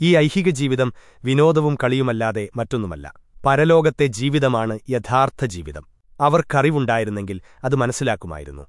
ഈ ഐഹിക ജീവിതം വിനോദവും കളിയുമല്ലാതെ മറ്റൊന്നുമല്ല. പരലോകത്തെ ജീവിതമാണ് യഥാർത്ഥ ജീവിതം. അവർക്കറിവുണ്ടായിരുന്നെങ്കിൽ അത് മനസ്സിലാക്കുമായിരുന്നു.